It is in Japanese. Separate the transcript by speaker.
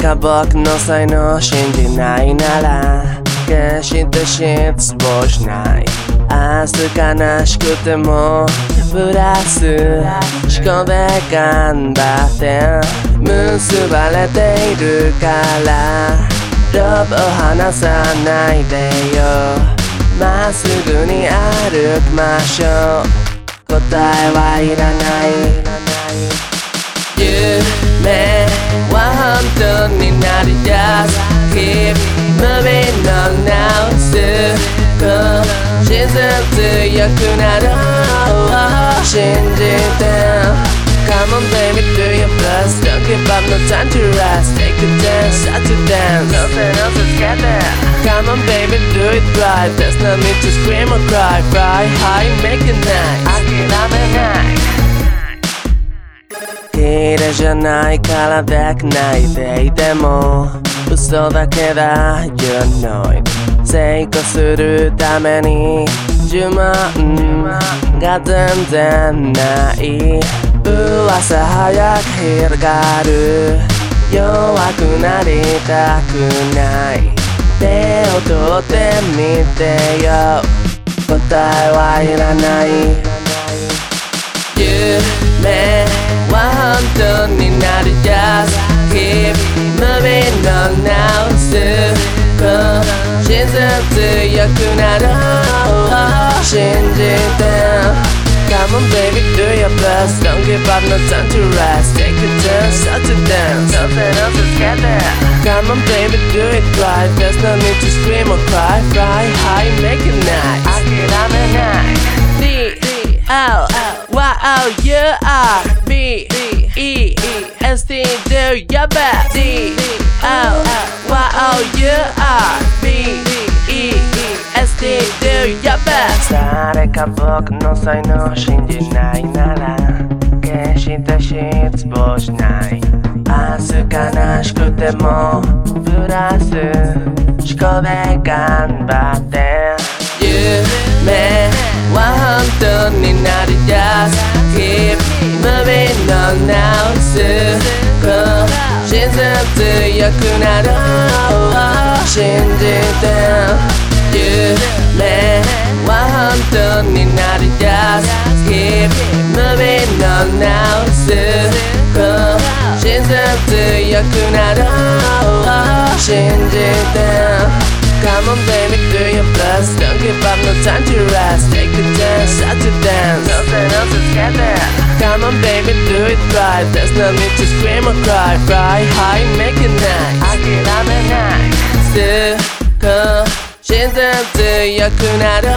Speaker 1: か僕の才能を信じないなら決して失望しない明日悲しくてもプラス思考で頑張って結ばれているからロープを離さないでよ。まっすぐに歩きましょう。答えはいらない。夢 は本当になりやす Keep moving on now 少しずつ強くなる信じて Come on baby do your best Don't give up no time to rest Take a chance start to dance Nothing else is together Come on baby do it right There's no need to scream or cry Fly high make it nice 諦めない 綺麗じゃないからで。きないでいても嘘だけだ You know it 成功するために自慢が全然ない噂早く広がる弱くなりたくない手を取ってみてよ答えはいらないmoving on now 少しずつ強くなる信じて Come on baby do your best Don't give up no time to rest Take a chance start to dance Nothing else is together Come on baby do it right There's no need to scream or cry Fly high make it nice 諦めない D DOYOURBEASTINDOYOBES 誰か僕の才能を信じないなら決して失望しない明日悲しくてもプラス思考で頑張って夢は本当になりやす Keep moving on now 少しずつ強くなる信じて夢は本当になりやす Keep moving on now 少しずつ強くなる信じて Come on baby do your best Don't give up no time to rest do it right There's no need to scream or cry Fly high make it nice 諦めない少しずつ強くなる